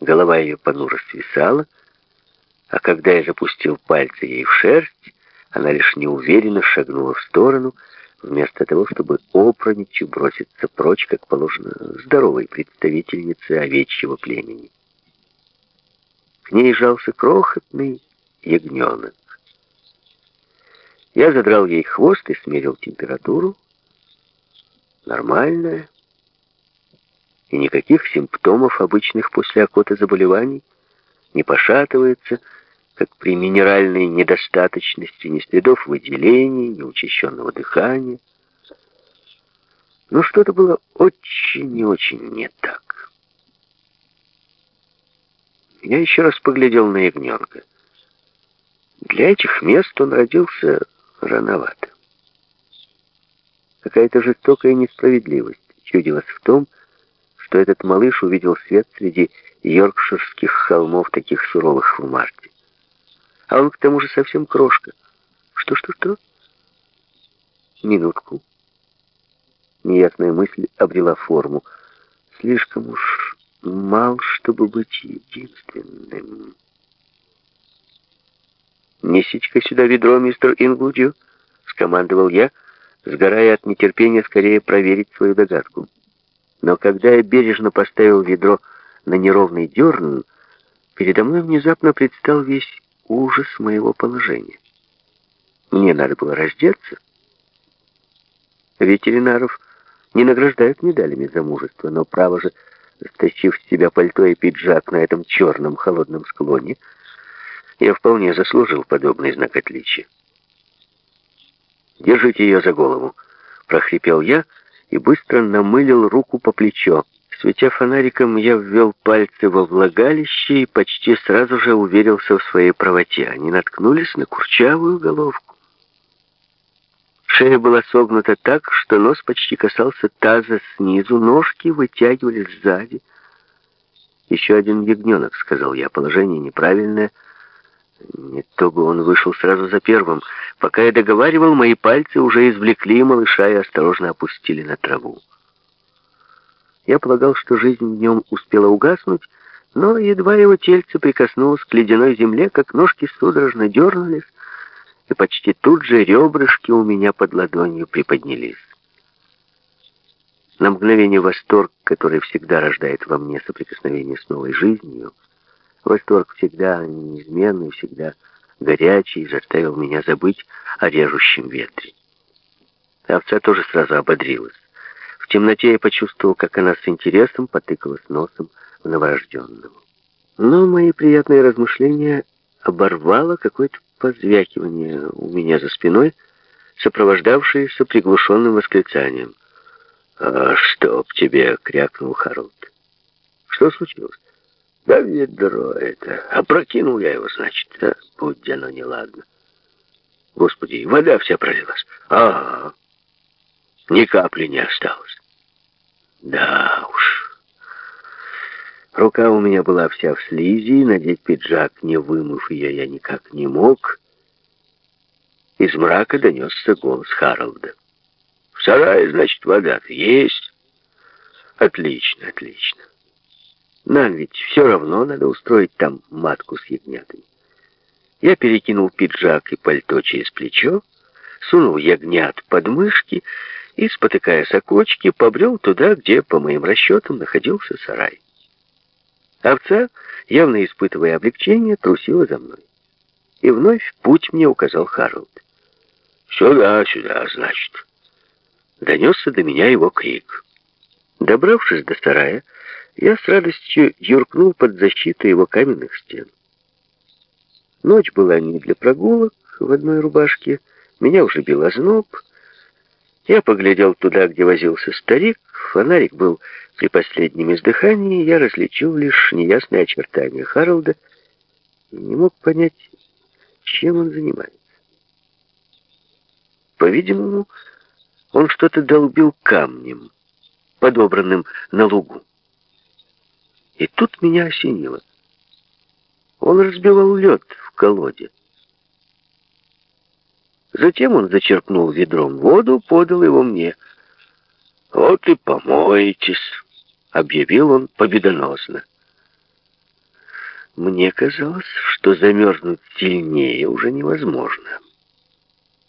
Голова ее понуро свисала, а когда я запустил пальцы ей в шерсть, она лишь неуверенно шагнула в сторону, вместо того, чтобы опрометью броситься прочь, как положено здоровой представительнице овечьего племени. К ней жался крохотный ягненок. Я задрал ей хвост и смерил температуру. Нормальная. И никаких симптомов обычных после окота заболеваний. Не пошатывается, как при минеральной недостаточности, ни следов выделений, ни учащенного дыхания. Но что-то было очень и очень не так. Я еще раз поглядел на ягненка. Для этих мест он родился рановато. Какая-то жестокая несправедливость чудилась в том, что этот малыш увидел свет среди йоркширских холмов, таких суровых в марте. А он к тому же совсем крошка. Что-что-что? Минутку. Неясная мысль обрела форму. Слишком уж мал, чтобы быть единственным. «Несите-ка сюда ведро, мистер Инглудью», — скомандовал я, сгорая от нетерпения скорее проверить свою догадку. Но когда я бережно поставил ведро на неровный дерн, передо мной внезапно предстал весь ужас моего положения. Мне надо было раздеться. Ветеринаров не награждают медалями за мужество, но право же, стащив с себя пальто и пиджак на этом черном холодном склоне, я вполне заслужил подобный знак отличия. «Держите ее за голову», — прохрипел я и быстро намылил руку по плечо. Светя фонариком, я ввел пальцы во влагалище и почти сразу же уверился в своей правоте. Они наткнулись на курчавую головку. Шея была согнута так, что нос почти касался таза снизу, ножки вытягивались сзади. «Еще один ягненок», — сказал я, — «положение неправильное». Не то бы он вышел сразу за первым. Пока я договаривал, мои пальцы уже извлекли малыша и осторожно опустили на траву. Я полагал, что жизнь в нем успела угаснуть, но едва его тельце прикоснулось к ледяной земле, как ножки судорожно дернулись, и почти тут же ребрышки у меня под ладонью приподнялись. На мгновение восторг, который всегда рождает во мне соприкосновение с новой жизнью, Восторг всегда неизменный, всегда горячий, заставил меня забыть о режущем ветре. Овца тоже сразу ободрилась. В темноте я почувствовал, как она с интересом потыкалась носом в новорожденного. Но мои приятные размышления оборвало какое-то позвякивание у меня за спиной, сопровождавшееся приглушенным восклицанием. «А чтоб тебе!» — крякнул Харолд. «Что случилось?» Да ведро это. Опрокинул я его, значит. Да, будь оно неладно. Господи, вода вся пролилась. А, -а, а, ни капли не осталось. Да уж. Рука у меня была вся в слизи, надеть пиджак, не вымыв ее, я никак не мог. Из мрака донесся голос Харалда. В сарае, значит, вода есть. Отлично, отлично. Нам ведь все равно надо устроить там матку с ягнятами. Я перекинул пиджак и пальто через плечо, сунул ягнят под мышки и, спотыкаясь о кочки, побрел туда, где, по моим расчетам, находился сарай. Овца, явно испытывая облегчение, трусила за мной. И вновь путь мне указал Харалд. «Сюда, сюда, значит». Донесся до меня его крик. Добравшись до сарая, я с радостью юркнул под защиту его каменных стен. Ночь была не для прогулок в одной рубашке, меня уже бил озноб. Я поглядел туда, где возился старик, фонарик был при последнем издыхании, я различил лишь неясные очертания Харалда и не мог понять, чем он занимается. По-видимому, он что-то долбил камнем, подобранным на лугу. И тут меня осенило. Он разбивал лед в колоде. Затем он зачерпнул ведром воду, подал его мне. «Вот и помоетесь», — объявил он победоносно. Мне казалось, что замерзнуть сильнее уже невозможно.